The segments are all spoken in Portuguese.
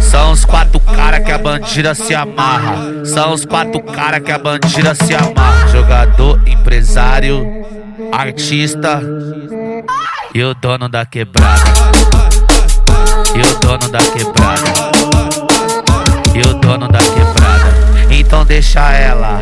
São os quatro cara que a bandida se amarra. São os quatro cara que a bandida se amarra. Jogador, empresário, artista e o dono da quebrada. Deixa ela,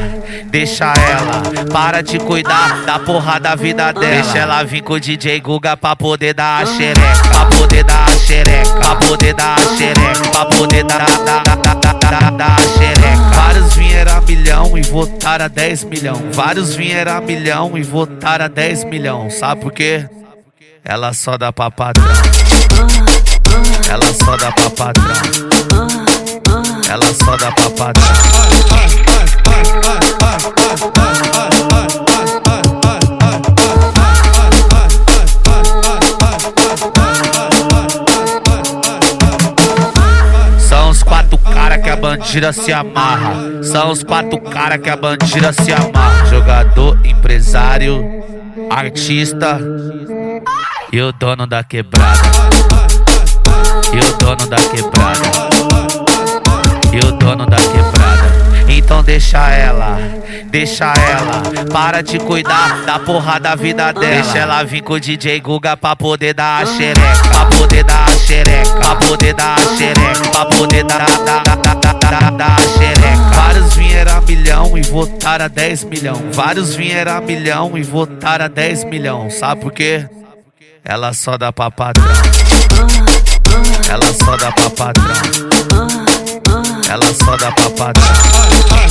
deixa ela. Para de cuidar da porra da vida dela. Deixa ela vir com o DJ Guga pra poder dar a xereca. Pra poder dar a xereca. Pra poder dar a xereca. Pra poder dar, dar, dar, dar, dar, dar a xereca. Vários vieram a milhão e votaram a 10 milhão. Vários vieram a milhão e votaram a 10 milhão. Sabe por quê? Ela só dá pra padrão. Ela só dá pra padrão. Ela só dá pra padrão. Cara que a bandida se amarra. São os quatro cara que a bandida se amarra. Jogador, empresário, artista e o dono da quebrada. E o dono da quebrada. E o dono da quebrada. Então deixa ela, deixa ela. Para de cuidar da porra da vida dela. Deixa ela vir com o DJ Guga pra poder dar a xereca. Pra poder dar a xereca. Pra poder dar a xereca. Pra poder dar, dar, dar, dar, dar, dar, dar a xereca. Vários vieram a milhão e votaram a 10 milhão. Vários vieram a milhão e votaram a 10 milhão. Sabe por quê? Ela só dá pra padrão. Ela só dá pra padrão. Ela só dá pra padrão.